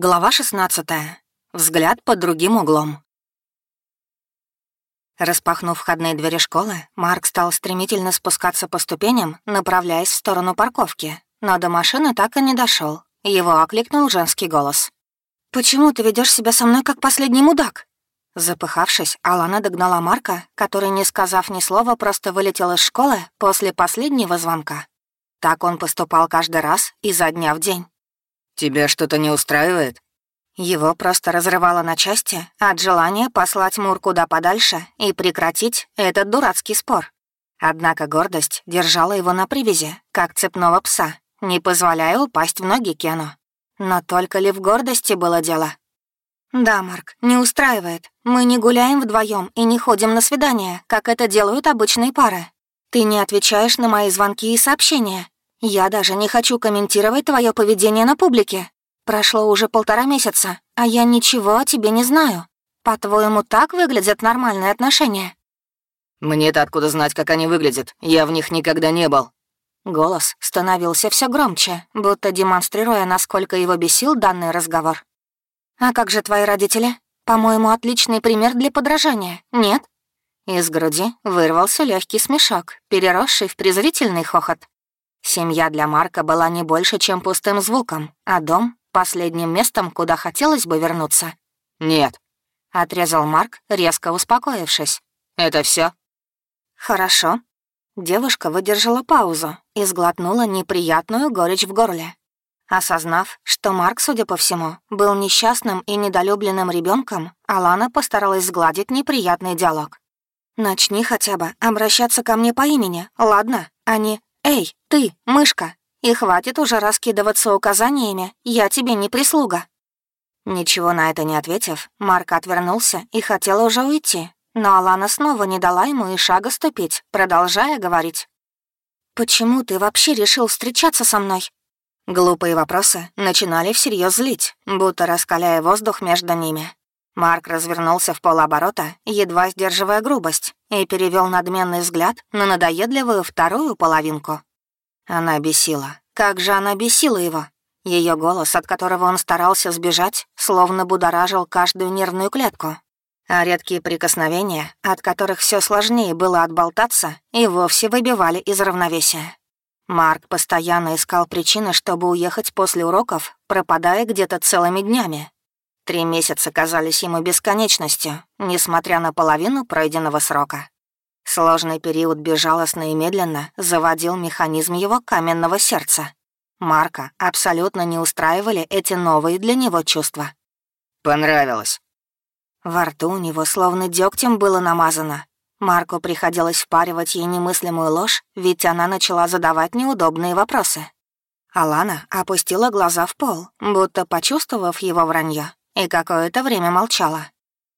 Глава 16. Взгляд под другим углом. Распахнув входные двери школы, Марк стал стремительно спускаться по ступеням, направляясь в сторону парковки. Но до машины так и не дошел. Его окликнул женский голос. «Почему ты ведешь себя со мной как последний мудак?» Запыхавшись, Алана догнала Марка, который, не сказав ни слова, просто вылетел из школы после последнего звонка. Так он поступал каждый раз, изо дня в день. «Тебя что-то не устраивает?» Его просто разрывало на части от желания послать Мур куда подальше и прекратить этот дурацкий спор. Однако гордость держала его на привязи, как цепного пса, не позволяя упасть в ноги Кену. Но только ли в гордости было дело? «Да, Марк, не устраивает. Мы не гуляем вдвоем и не ходим на свидания, как это делают обычные пары. Ты не отвечаешь на мои звонки и сообщения. Я даже не хочу комментировать твое поведение на публике. Прошло уже полтора месяца, а я ничего о тебе не знаю. По-твоему, так выглядят нормальные отношения?» «Мне-то откуда знать, как они выглядят? Я в них никогда не был». Голос становился все громче, будто демонстрируя, насколько его бесил данный разговор. «А как же твои родители? По-моему, отличный пример для подражания, нет?» Из груди вырвался легкий смешок, переросший в презрительный хохот. Семья для Марка была не больше, чем пустым звуком, а дом — последним местом, куда хотелось бы вернуться. «Нет», — отрезал Марк, резко успокоившись. «Это все? «Хорошо». Девушка выдержала паузу и сглотнула неприятную горечь в горле. Осознав, что Марк, судя по всему, был несчастным и недолюбленным ребенком, Алана постаралась сгладить неприятный диалог. «Начни хотя бы обращаться ко мне по имени, ладно, а не «Эй, ты, мышка, и хватит уже раскидываться указаниями, я тебе не прислуга». Ничего на это не ответив, Марк отвернулся и хотел уже уйти, но Алана снова не дала ему и шага ступить, продолжая говорить. «Почему ты вообще решил встречаться со мной?» Глупые вопросы начинали всерьез злить, будто раскаляя воздух между ними. Марк развернулся в полоборота, едва сдерживая грубость, и перевел надменный взгляд на надоедливую вторую половинку. Она бесила. Как же она бесила его! Ее голос, от которого он старался сбежать, словно будоражил каждую нервную клетку. А редкие прикосновения, от которых все сложнее было отболтаться, и вовсе выбивали из равновесия. Марк постоянно искал причины, чтобы уехать после уроков, пропадая где-то целыми днями, Три месяца казались ему бесконечностью, несмотря на половину пройденного срока. Сложный период безжалостно и медленно заводил механизм его каменного сердца. Марка абсолютно не устраивали эти новые для него чувства. «Понравилось». Во рту у него словно дегтем было намазано. Марку приходилось впаривать ей немыслимую ложь, ведь она начала задавать неудобные вопросы. Алана опустила глаза в пол, будто почувствовав его вранье, и какое-то время молчала.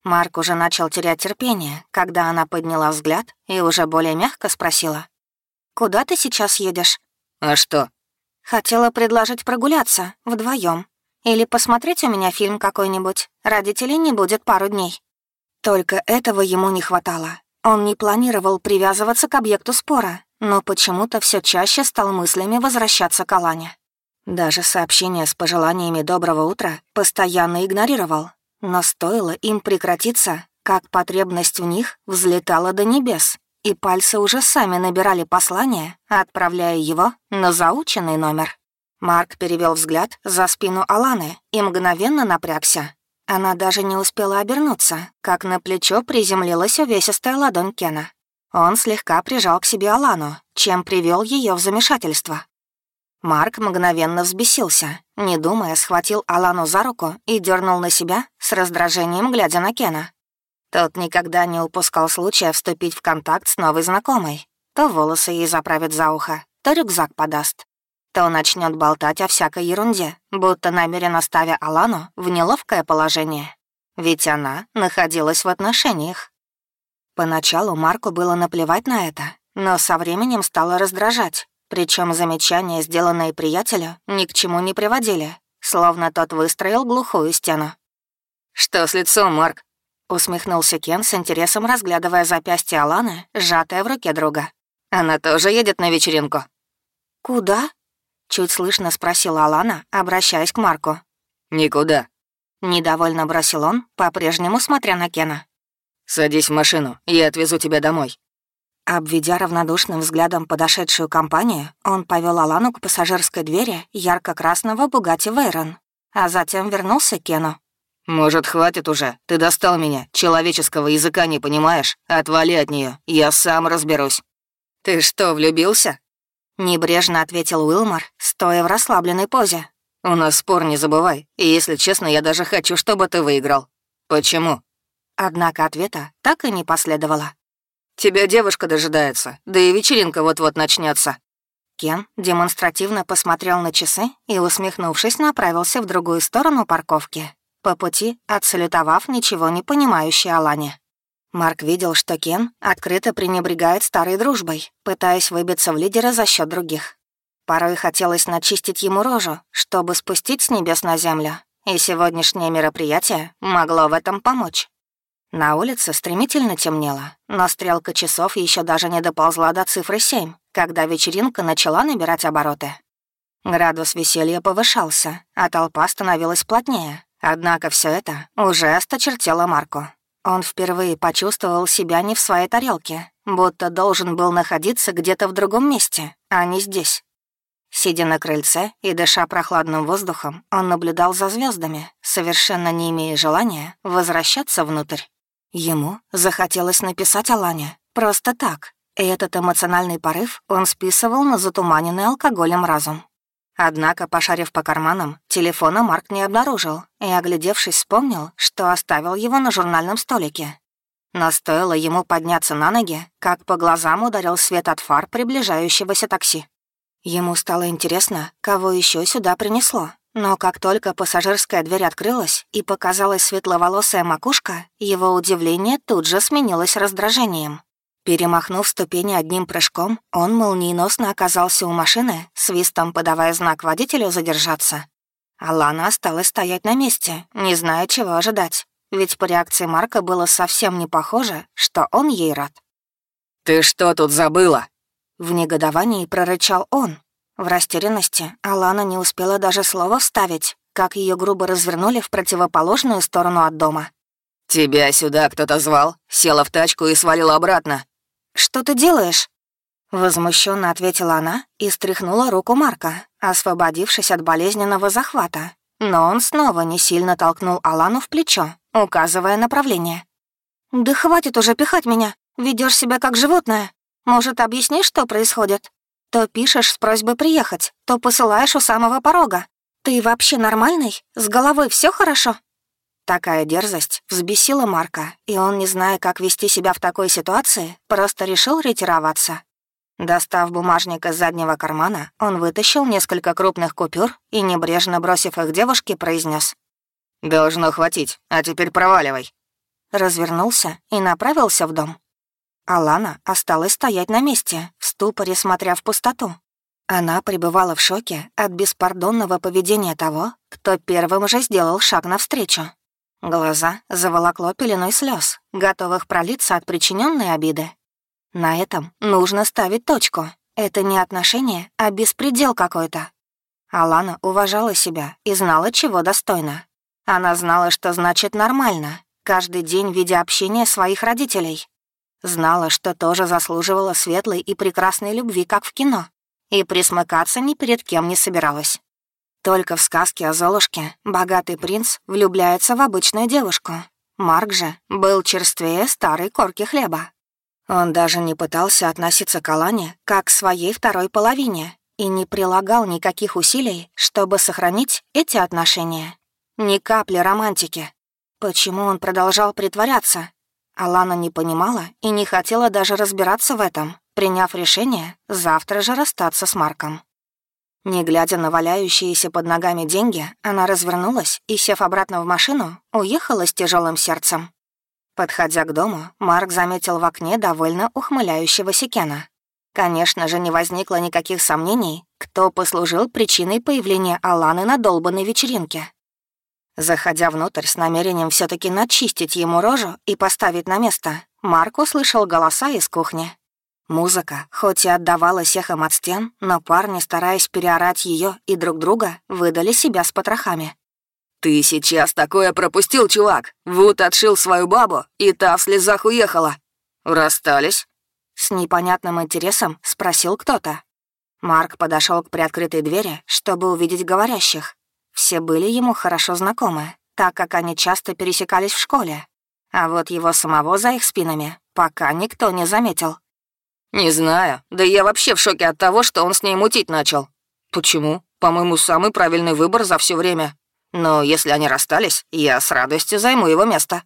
Марк уже начал терять терпение, когда она подняла взгляд и уже более мягко спросила. «Куда ты сейчас едешь?» «А что?» «Хотела предложить прогуляться, вдвоем, Или посмотреть у меня фильм какой-нибудь. Родителей не будет пару дней». Только этого ему не хватало. Он не планировал привязываться к объекту спора, но почему-то все чаще стал мыслями возвращаться к Алане. Даже сообщения с пожеланиями доброго утра постоянно игнорировал. Но стоило им прекратиться, как потребность в них взлетала до небес, и пальцы уже сами набирали послание, отправляя его на заученный номер. Марк перевел взгляд за спину Аланы и мгновенно напрягся. Она даже не успела обернуться, как на плечо приземлилась увесистая ладонь Кена. Он слегка прижал к себе Алану, чем привел ее в замешательство. Марк мгновенно взбесился, не думая, схватил Алану за руку и дернул на себя, с раздражением глядя на Кена. Тот никогда не упускал случая вступить в контакт с новой знакомой. То волосы ей заправит за ухо, то рюкзак подаст. То начнет болтать о всякой ерунде, будто намеренно ставя Алану в неловкое положение. Ведь она находилась в отношениях. Поначалу Марку было наплевать на это, но со временем стало раздражать. Причем замечания, сделанные приятелю, ни к чему не приводили, словно тот выстроил глухую стену. «Что с лицом, Марк?» — усмехнулся Кен с интересом, разглядывая запястье Аланы, сжатое в руке друга. «Она тоже едет на вечеринку?» «Куда?» — чуть слышно спросила Алана, обращаясь к Марку. «Никуда». Недовольно бросил он, по-прежнему смотря на Кена. «Садись в машину, я отвезу тебя домой». Обведя равнодушным взглядом подошедшую компанию, он повел Алану к пассажирской двери ярко-красного Бугати Вейрон, а затем вернулся к Кену. «Может, хватит уже? Ты достал меня. Человеческого языка не понимаешь? Отвали от нее. Я сам разберусь». «Ты что, влюбился?» Небрежно ответил Уилмор, стоя в расслабленной позе. «У нас спор, не забывай. И если честно, я даже хочу, чтобы ты выиграл. Почему?» Однако ответа так и не последовало. «Тебя девушка дожидается, да и вечеринка вот-вот начнется. Кен демонстративно посмотрел на часы и, усмехнувшись, направился в другую сторону парковки, по пути отсалютовав ничего не понимающей Алане. Марк видел, что Кен открыто пренебрегает старой дружбой, пытаясь выбиться в лидера за счет других. Порой хотелось начистить ему рожу, чтобы спустить с небес на землю, и сегодняшнее мероприятие могло в этом помочь. На улице стремительно темнело, но стрелка часов еще даже не доползла до цифры 7, когда вечеринка начала набирать обороты. Градус веселья повышался, а толпа становилась плотнее. Однако все это уже осточертело Марку. Он впервые почувствовал себя не в своей тарелке, будто должен был находиться где-то в другом месте, а не здесь. Сидя на крыльце и дыша прохладным воздухом, он наблюдал за звездами, совершенно не имея желания возвращаться внутрь. Ему захотелось написать Алане, просто так, и этот эмоциональный порыв он списывал на затуманенный алкоголем разум. Однако, пошарив по карманам, телефона Марк не обнаружил и, оглядевшись, вспомнил, что оставил его на журнальном столике. Но стоило ему подняться на ноги, как по глазам ударил свет от фар приближающегося такси. Ему стало интересно, кого еще сюда принесло. Но как только пассажирская дверь открылась и показалась светловолосая макушка, его удивление тут же сменилось раздражением. Перемахнув ступени одним прыжком, он молниеносно оказался у машины, свистом подавая знак водителю задержаться. Алана осталась стоять на месте, не зная, чего ожидать, ведь по реакции Марка было совсем не похоже, что он ей рад. «Ты что тут забыла?» В негодовании прорычал он. В растерянности Алана не успела даже слова вставить, как ее грубо развернули в противоположную сторону от дома. «Тебя сюда кто-то звал, села в тачку и свалила обратно. «Что ты делаешь?» Возмущенно ответила она и стряхнула руку Марка, освободившись от болезненного захвата. Но он снова не сильно толкнул Алану в плечо, указывая направление. «Да хватит уже пихать меня, ведешь себя как животное. Может, объяснишь, что происходит? То пишешь с просьбой приехать, то посылаешь у самого порога. Ты вообще нормальный? С головой все хорошо?» Такая дерзость взбесила Марка, и он, не зная, как вести себя в такой ситуации, просто решил ретироваться. Достав бумажник из заднего кармана, он вытащил несколько крупных купюр и, небрежно бросив их девушке, произнес: «Должно хватить, а теперь проваливай». Развернулся и направился в дом. Алана осталась стоять на месте, в ступоре смотря в пустоту. Она пребывала в шоке от беспардонного поведения того, кто первым же сделал шаг навстречу. Глаза заволокло пеленой слез, готовых пролиться от причиненной обиды. На этом нужно ставить точку. Это не отношение, а беспредел какой-то. Алана уважала себя и знала, чего достойна. Она знала, что значит «нормально», каждый день видя общение своих родителей. Знала, что тоже заслуживала светлой и прекрасной любви, как в кино, и присмыкаться ни перед кем не собиралась. Только в сказке о Золушке богатый принц влюбляется в обычную девушку. Марк же был черствее старой корки хлеба. Он даже не пытался относиться к Алане как к своей второй половине и не прилагал никаких усилий, чтобы сохранить эти отношения. Ни капли романтики. Почему он продолжал притворяться? Алана не понимала и не хотела даже разбираться в этом, приняв решение завтра же расстаться с Марком. Не глядя на валяющиеся под ногами деньги, она развернулась и, сев обратно в машину, уехала с тяжелым сердцем. Подходя к дому, Марк заметил в окне довольно ухмыляющегося Кена. Конечно же, не возникло никаких сомнений, кто послужил причиной появления Аланы на долбанной вечеринке. Заходя внутрь с намерением все таки начистить ему рожу и поставить на место, Марк услышал голоса из кухни. Музыка, хоть и отдавалась эхом от стен, но парни, стараясь переорать ее и друг друга, выдали себя с потрохами. «Ты сейчас такое пропустил, чувак! Вуд отшил свою бабу, и та в слезах уехала. Расстались?» С непонятным интересом спросил кто-то. Марк подошел к приоткрытой двери, чтобы увидеть говорящих. Все были ему хорошо знакомы, так как они часто пересекались в школе. А вот его самого за их спинами пока никто не заметил. «Не знаю. Да я вообще в шоке от того, что он с ней мутить начал. Почему? По-моему, самый правильный выбор за все время. Но если они расстались, я с радостью займу его место».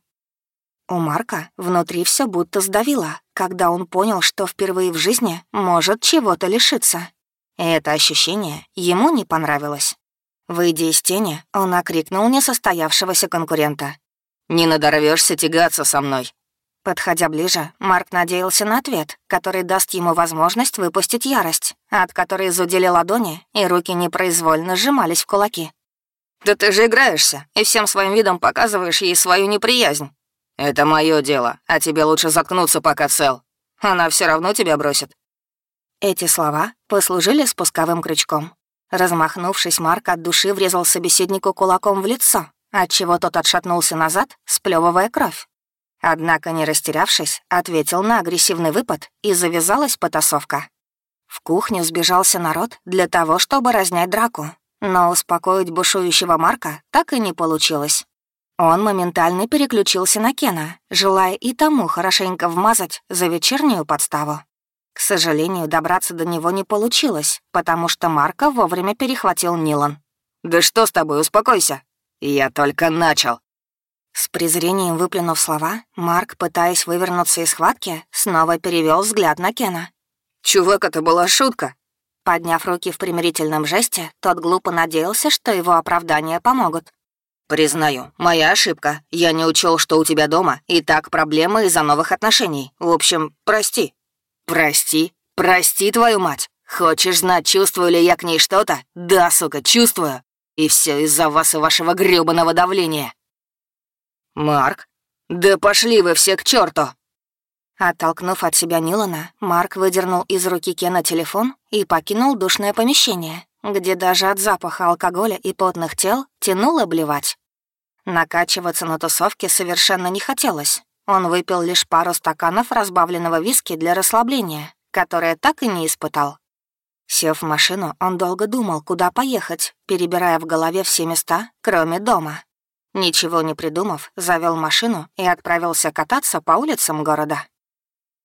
У Марка внутри все будто сдавило, когда он понял, что впервые в жизни может чего-то лишиться. И это ощущение ему не понравилось. Выйдя из тени, он окрикнул несостоявшегося конкурента. «Не надорвешься тягаться со мной». Подходя ближе, Марк надеялся на ответ, который даст ему возможность выпустить ярость, от которой зудели ладони, и руки непроизвольно сжимались в кулаки. «Да ты же играешься, и всем своим видом показываешь ей свою неприязнь. Это мое дело, а тебе лучше заткнуться, пока цел. Она все равно тебя бросит». Эти слова послужили спусковым крючком. Размахнувшись, Марк от души врезал собеседнику кулаком в лицо, отчего тот отшатнулся назад, сплевывая кровь. Однако, не растерявшись, ответил на агрессивный выпад, и завязалась потасовка. В кухню сбежался народ для того, чтобы разнять драку, но успокоить бушующего Марка так и не получилось. Он моментально переключился на Кена, желая и тому хорошенько вмазать за вечернюю подставу. К сожалению, добраться до него не получилось, потому что Марка вовремя перехватил Нилан. «Да что с тобой, успокойся!» «Я только начал!» С презрением выплюнув слова, Марк, пытаясь вывернуться из схватки, снова перевел взгляд на Кена. «Чувак, это была шутка!» Подняв руки в примирительном жесте, тот глупо надеялся, что его оправдания помогут. «Признаю, моя ошибка. Я не учел, что у тебя дома и так проблемы из-за новых отношений. В общем, прости». «Прости? Прости, твою мать! Хочешь знать, чувствую ли я к ней что-то? Да, сука, чувствую. И все из-за вас и вашего грёбаного давления». «Марк? Да пошли вы все к черту! Оттолкнув от себя Нилана, Марк выдернул из руки Кена телефон и покинул душное помещение, где даже от запаха алкоголя и потных тел тянуло блевать. Накачиваться на тусовке совершенно не хотелось. Он выпил лишь пару стаканов разбавленного виски для расслабления, которое так и не испытал. Сев в машину, он долго думал, куда поехать, перебирая в голове все места, кроме дома. Ничего не придумав, завел машину и отправился кататься по улицам города.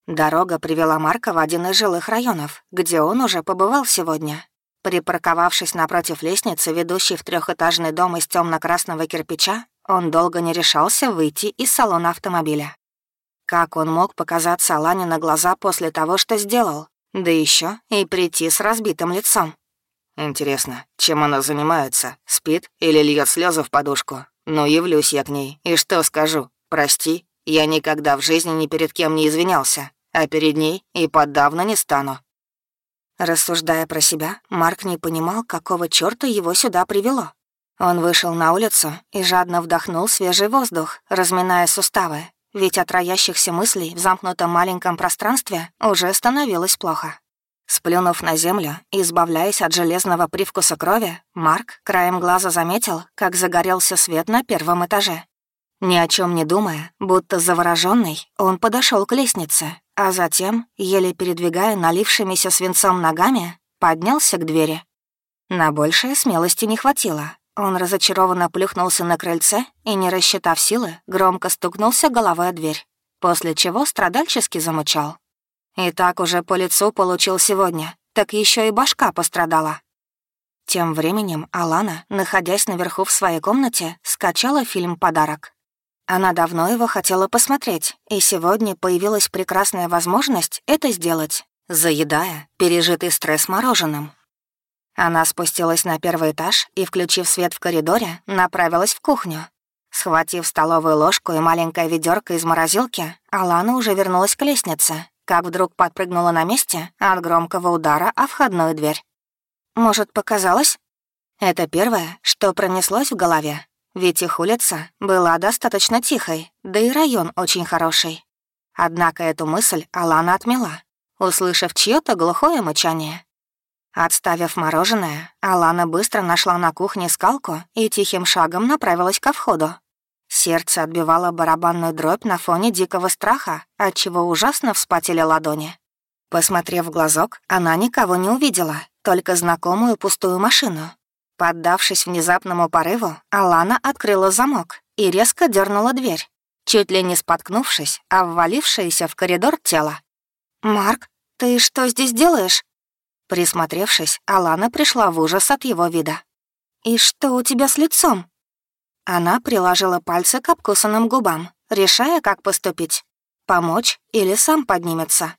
Дорога привела Марка в один из жилых районов, где он уже побывал сегодня. Припарковавшись напротив лестницы, ведущей в трехэтажный дом из темно красного кирпича, он долго не решался выйти из салона автомобиля. Как он мог показаться Алане на глаза после того, что сделал? Да еще и прийти с разбитым лицом. Интересно, чем она занимается? Спит или льет слезы в подушку? Но явлюсь я к ней, и что скажу? Прости, я никогда в жизни ни перед кем не извинялся, а перед ней и подавно не стану». Рассуждая про себя, Марк не понимал, какого чёрта его сюда привело. Он вышел на улицу и жадно вдохнул свежий воздух, разминая суставы, ведь от роящихся мыслей в замкнутом маленьком пространстве уже становилось плохо. Сплюнув на землю и избавляясь от железного привкуса крови, Марк краем глаза заметил, как загорелся свет на первом этаже. Ни о чем не думая, будто завороженный, он подошел к лестнице, а затем, еле передвигая налившимися свинцом ногами, поднялся к двери. На большее смелости не хватило. Он разочарованно плюхнулся на крыльце и, не рассчитав силы, громко стукнулся головой о дверь, после чего страдальчески замучал. И так уже по лицу получил сегодня, так еще и башка пострадала. Тем временем Алана, находясь наверху в своей комнате, скачала фильм «Подарок». Она давно его хотела посмотреть, и сегодня появилась прекрасная возможность это сделать, заедая пережитый стресс мороженым. Она спустилась на первый этаж и, включив свет в коридоре, направилась в кухню. Схватив столовую ложку и маленькое ведерко из морозилки, Алана уже вернулась к лестнице, как вдруг подпрыгнула на месте от громкого удара о входную дверь. Может, показалось? Это первое, что пронеслось в голове, ведь их улица была достаточно тихой, да и район очень хороший. Однако эту мысль Алана отмела, услышав чьё-то глухое мычание. Отставив мороженое, Алана быстро нашла на кухне скалку и тихим шагом направилась ко входу. Сердце отбивало барабанную дробь на фоне дикого страха, отчего ужасно вспотели ладони. Посмотрев в глазок, она никого не увидела, только знакомую пустую машину. Поддавшись внезапному порыву, Алана открыла замок и резко дернула дверь, чуть ли не споткнувшись, ввалившееся в коридор тело. «Марк, ты что здесь делаешь?» Присмотревшись, Алана пришла в ужас от его вида. «И что у тебя с лицом?» Она приложила пальцы к обкусанным губам, решая, как поступить. Помочь или сам поднимется.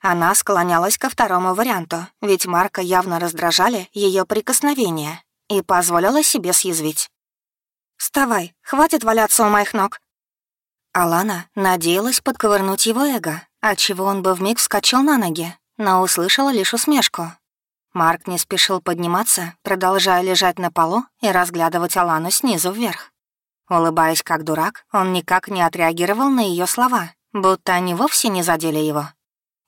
Она склонялась ко второму варианту, ведь Марка явно раздражали ее прикосновения, и позволила себе съязвить. «Вставай, хватит валяться у моих ног». Алана надеялась подковырнуть его эго, отчего он бы вмиг вскочил на ноги, но услышала лишь усмешку. Марк не спешил подниматься, продолжая лежать на полу и разглядывать Алану снизу вверх. Улыбаясь как дурак, он никак не отреагировал на ее слова, будто они вовсе не задели его.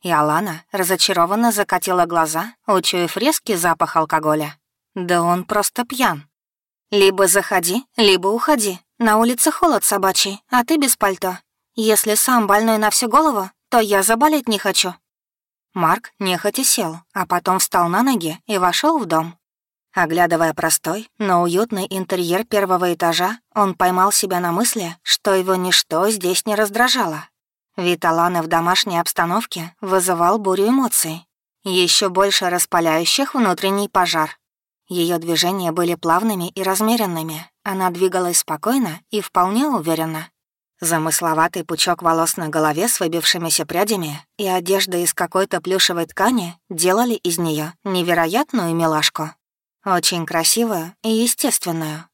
И Алана разочарованно закатила глаза, учуяв резкий запах алкоголя. Да он просто пьян. «Либо заходи, либо уходи. На улице холод собачий, а ты без пальто. Если сам больной на всю голову, то я заболеть не хочу». Марк нехотя сел, а потом встал на ноги и вошел в дом. Оглядывая простой, но уютный интерьер первого этажа, он поймал себя на мысли, что его ничто здесь не раздражало. Вид Аланы в домашней обстановке вызывал бурю эмоций, еще больше распаляющих внутренний пожар. Ее движения были плавными и размеренными, она двигалась спокойно и вполне уверенно. Замысловатый пучок волос на голове с выбившимися прядями и одежда из какой-то плюшевой ткани делали из нее невероятную милашку. Очень красивую и естественную.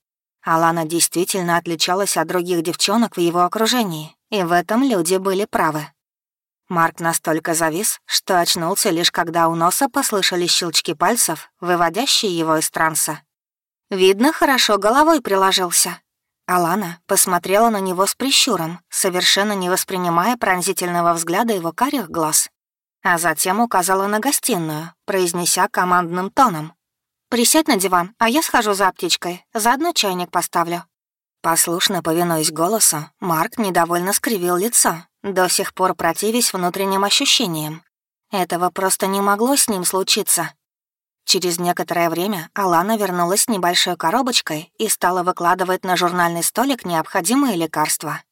Алана действительно отличалась от других девчонок в его окружении, и в этом люди были правы. Марк настолько завис, что очнулся лишь когда у носа послышались щелчки пальцев, выводящие его из транса. Видно, хорошо головой приложился. Алана посмотрела на него с прищуром, совершенно не воспринимая пронзительного взгляда его карих глаз. А затем указала на гостиную, произнеся командным тоном. «Присядь на диван, а я схожу за аптечкой, заодно чайник поставлю». Послушно повинуясь голосу, Марк недовольно скривил лицо, до сих пор противясь внутренним ощущениям. Этого просто не могло с ним случиться. Через некоторое время Алана вернулась с небольшой коробочкой и стала выкладывать на журнальный столик необходимые лекарства.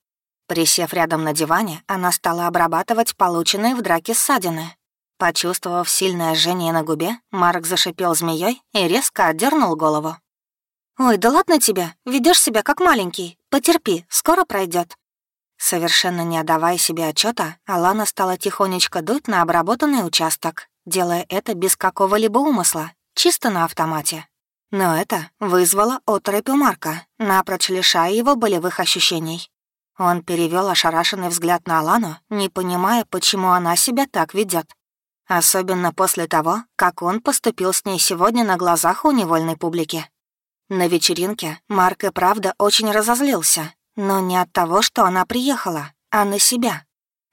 Присев рядом на диване, она стала обрабатывать полученные в драке ссадины. Почувствовав сильное жжение на губе, Марк зашипел змеей и резко отдернул голову. «Ой, да ладно тебе, ведешь себя как маленький. Потерпи, скоро пройдет. Совершенно не отдавая себе отчета, Алана стала тихонечко дуть на обработанный участок, делая это без какого-либо умысла, чисто на автомате. Но это вызвало оторопь у Марка, напрочь лишая его болевых ощущений. Он перевел ошарашенный взгляд на Алану, не понимая, почему она себя так ведет. Особенно после того, как он поступил с ней сегодня на глазах у невольной публики. На вечеринке Марк и правда очень разозлился, но не от того, что она приехала, а на себя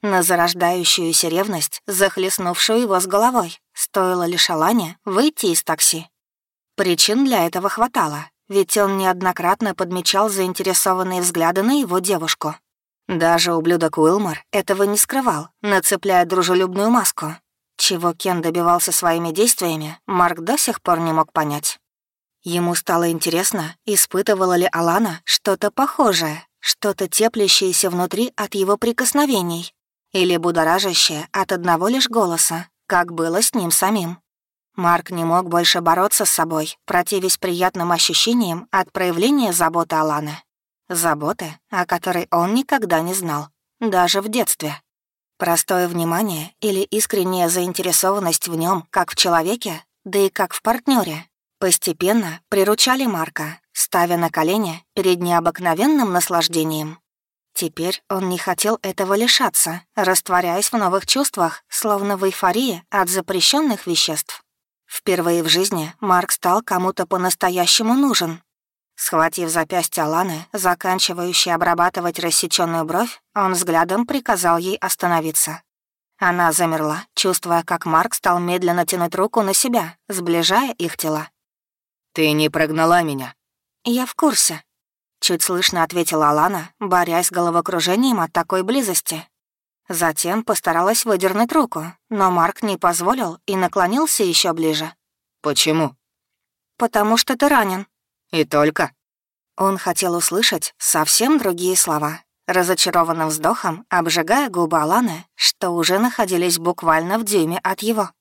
на зарождающуюся ревность, захлестнувшую его с головой, стоило лишь Алане выйти из такси. Причин для этого хватало, ведь он неоднократно подмечал заинтересованные взгляды на его девушку. Даже ублюдок Уилмор этого не скрывал, нацепляя дружелюбную маску. Чего Кен добивался своими действиями, Марк до сих пор не мог понять. Ему стало интересно, испытывала ли Алана что-то похожее, что-то теплящееся внутри от его прикосновений, или будоражащее от одного лишь голоса, как было с ним самим. Марк не мог больше бороться с собой, противясь приятным ощущениям от проявления заботы Аланы. Заботы, о которой он никогда не знал, даже в детстве. Простое внимание или искренняя заинтересованность в нем, как в человеке, да и как в партнере, постепенно приручали Марка, ставя на колени перед необыкновенным наслаждением. Теперь он не хотел этого лишаться, растворяясь в новых чувствах, словно в эйфории от запрещенных веществ. Впервые в жизни Марк стал кому-то по-настоящему нужен. Схватив запястье Ланы, заканчивающей обрабатывать рассеченную бровь, он взглядом приказал ей остановиться. Она замерла, чувствуя, как Марк стал медленно тянуть руку на себя, сближая их тела. «Ты не прогнала меня». «Я в курсе», — чуть слышно ответила Алана, борясь с головокружением от такой близости. Затем постаралась выдернуть руку, но Марк не позволил и наклонился еще ближе. «Почему?» «Потому что ты ранен». «И только?» Он хотел услышать совсем другие слова, разочарованным вздохом обжигая губы Аланы, что уже находились буквально в дюйме от его.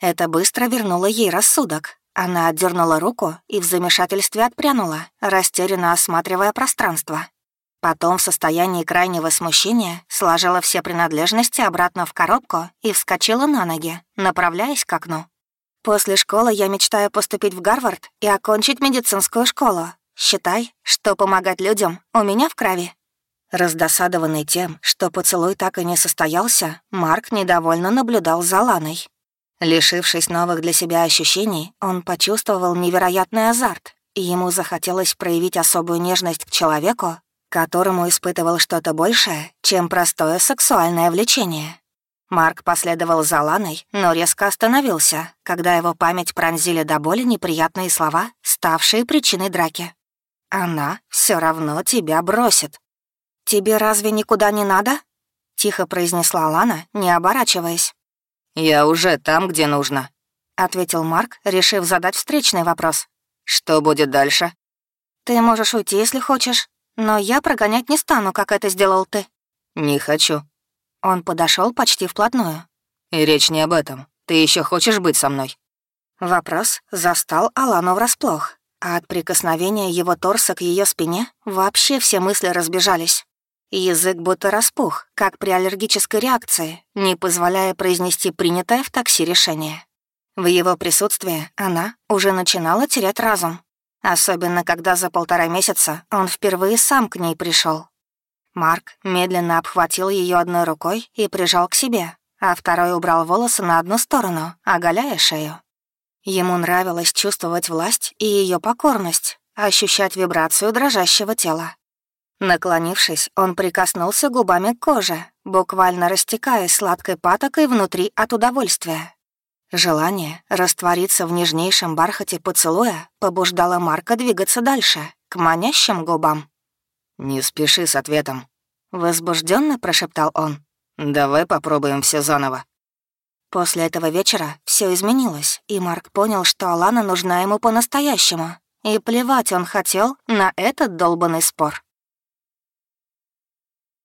Это быстро вернуло ей рассудок. Она отдернула руку и в замешательстве отпрянула, растерянно осматривая пространство. Потом в состоянии крайнего смущения сложила все принадлежности обратно в коробку и вскочила на ноги, направляясь к окну. «После школы я мечтаю поступить в Гарвард и окончить медицинскую школу. Считай, что помогать людям у меня в крови». Раздосадованный тем, что поцелуй так и не состоялся, Марк недовольно наблюдал за Ланой. Лишившись новых для себя ощущений, он почувствовал невероятный азарт, и ему захотелось проявить особую нежность к человеку, которому испытывал что-то большее, чем простое сексуальное влечение. Марк последовал за Ланой, но резко остановился, когда его память пронзили до боли неприятные слова, ставшие причиной драки. «Она все равно тебя бросит», «Тебе разве никуда не надо?» — тихо произнесла Лана, не оборачиваясь. «Я уже там, где нужно», — ответил Марк, решив задать встречный вопрос. «Что будет дальше?» «Ты можешь уйти, если хочешь, но я прогонять не стану, как это сделал ты». «Не хочу». Он подошел почти вплотную. «И речь не об этом. Ты еще хочешь быть со мной?» Вопрос застал Алану врасплох, а от прикосновения его торса к ее спине вообще все мысли разбежались. Язык будто распух, как при аллергической реакции, не позволяя произнести принятое в такси решение. В его присутствии она уже начинала терять разум. Особенно, когда за полтора месяца он впервые сам к ней пришел. Марк медленно обхватил ее одной рукой и прижал к себе, а второй убрал волосы на одну сторону, оголяя шею. Ему нравилось чувствовать власть и ее покорность, ощущать вибрацию дрожащего тела. Наклонившись, он прикоснулся губами к коже, буквально растекаясь сладкой патокой внутри от удовольствия. Желание раствориться в нежнейшем бархате поцелуя побуждало Марка двигаться дальше, к манящим губам. «Не спеши с ответом», — возбужденно прошептал он. «Давай попробуем все заново». После этого вечера все изменилось, и Марк понял, что Алана нужна ему по-настоящему. И плевать он хотел на этот долбанный спор.